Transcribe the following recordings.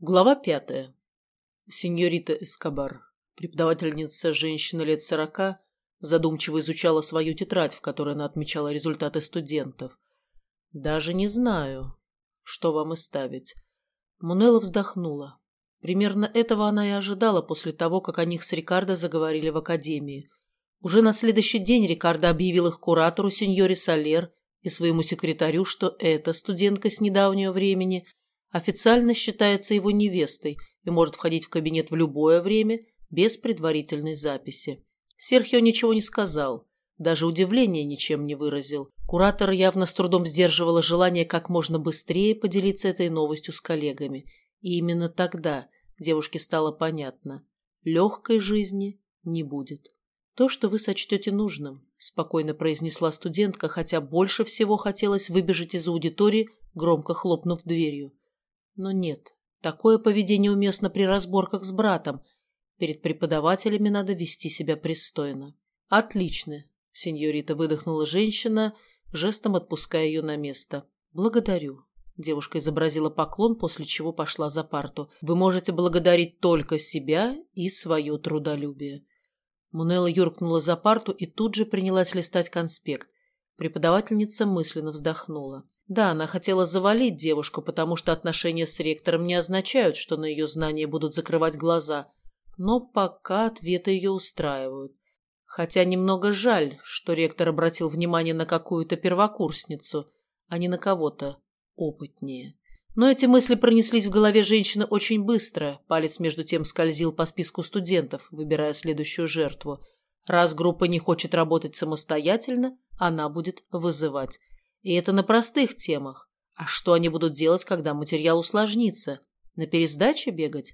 Глава пятая. Сеньорита Эскобар, преподавательница женщина лет сорока, задумчиво изучала свою тетрадь, в которой она отмечала результаты студентов. «Даже не знаю, что вам и ставить». Мунелла вздохнула. Примерно этого она и ожидала после того, как о них с Рикардо заговорили в академии. Уже на следующий день Рикардо объявил их куратору сеньоре Солер и своему секретарю, что эта студентка с недавнего времени – официально считается его невестой и может входить в кабинет в любое время без предварительной записи. Серхио ничего не сказал, даже удивления ничем не выразил. Куратор явно с трудом сдерживала желание как можно быстрее поделиться этой новостью с коллегами. И именно тогда девушке стало понятно – легкой жизни не будет. «То, что вы сочтете нужным», – спокойно произнесла студентка, хотя больше всего хотелось выбежать из аудитории, громко хлопнув дверью. Но нет, такое поведение уместно при разборках с братом. Перед преподавателями надо вести себя пристойно. Отлично, сеньорита выдохнула женщина, жестом отпуская ее на место. Благодарю. Девушка изобразила поклон, после чего пошла за парту. Вы можете благодарить только себя и свое трудолюбие. Мунелла юркнула за парту и тут же принялась листать конспект. Преподавательница мысленно вздохнула. Да, она хотела завалить девушку, потому что отношения с ректором не означают, что на ее знания будут закрывать глаза. Но пока ответы ее устраивают. Хотя немного жаль, что ректор обратил внимание на какую-то первокурсницу, а не на кого-то опытнее. Но эти мысли пронеслись в голове женщины очень быстро. Палец между тем скользил по списку студентов, выбирая следующую жертву. Раз группа не хочет работать самостоятельно, она будет вызывать. И это на простых темах. А что они будут делать, когда материал усложнится? На пересдаче бегать?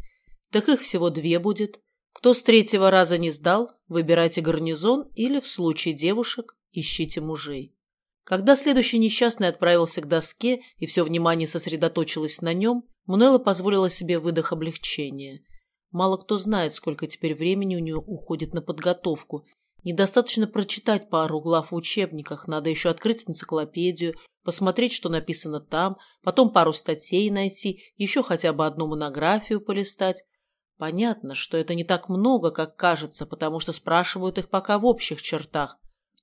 Так их всего две будет. Кто с третьего раза не сдал, выбирайте гарнизон или, в случае девушек, ищите мужей. Когда следующий несчастный отправился к доске и все внимание сосредоточилось на нем, Мунелла позволила себе выдох облегчения. Мало кто знает, сколько теперь времени у нее уходит на подготовку, Недостаточно прочитать пару глав в учебниках, надо еще открыть энциклопедию, посмотреть, что написано там, потом пару статей найти, еще хотя бы одну монографию полистать. Понятно, что это не так много, как кажется, потому что спрашивают их пока в общих чертах.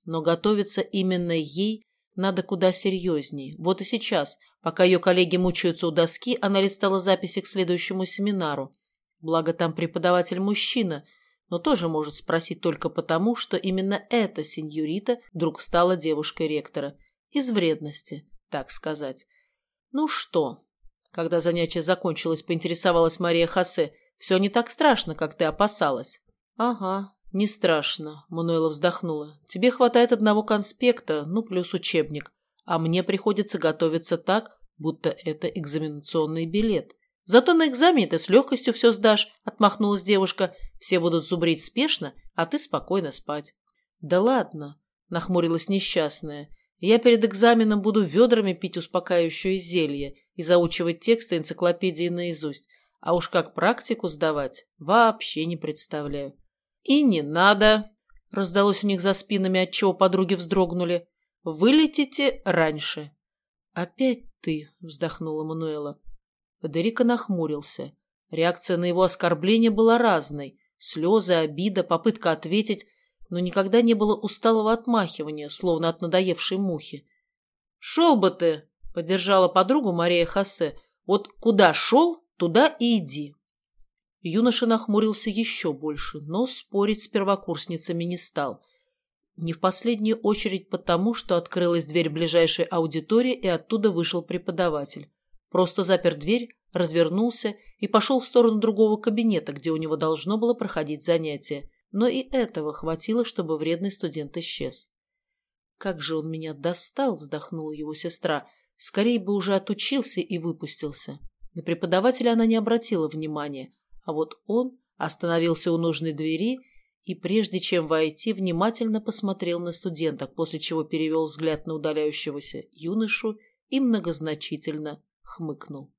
Но готовиться именно ей надо куда серьезней. Вот и сейчас, пока ее коллеги мучаются у доски, она листала записи к следующему семинару. Благо там преподаватель мужчина – но тоже может спросить только потому, что именно эта сеньорита вдруг стала девушкой ректора. Из вредности, так сказать. «Ну что?» Когда занятие закончилось, поинтересовалась Мария Хосе. «Все не так страшно, как ты опасалась». «Ага, не страшно», — Мануэла вздохнула. «Тебе хватает одного конспекта, ну, плюс учебник. А мне приходится готовиться так, будто это экзаменационный билет. Зато на экзамене ты с легкостью все сдашь», — отмахнулась девушка. «Все будут зубрить спешно, а ты спокойно спать». «Да ладно», — нахмурилась несчастная. «Я перед экзаменом буду ведрами пить успокаивающее зелье и заучивать тексты энциклопедии наизусть. А уж как практику сдавать, вообще не представляю». «И не надо», — раздалось у них за спинами, отчего подруги вздрогнули. «Вылетите раньше». «Опять ты», — вздохнула Мануэла. Федерико нахмурился. Реакция на его оскорбление была разной. Слезы, обида, попытка ответить, но никогда не было усталого отмахивания, словно от надоевшей мухи. «Шел бы ты!» — поддержала подругу Мария Хосе. «Вот куда шел, туда и иди». Юноша нахмурился еще больше, но спорить с первокурсницами не стал. Не в последнюю очередь потому, что открылась дверь ближайшей аудитории, и оттуда вышел преподаватель. Просто запер дверь, развернулся и пошел в сторону другого кабинета, где у него должно было проходить занятие. Но и этого хватило, чтобы вредный студент исчез. «Как же он меня достал!» – вздохнула его сестра. «Скорее бы уже отучился и выпустился». На преподавателя она не обратила внимания, а вот он остановился у нужной двери и, прежде чем войти, внимательно посмотрел на студенток, после чего перевел взгляд на удаляющегося юношу и многозначительно хмыкнул.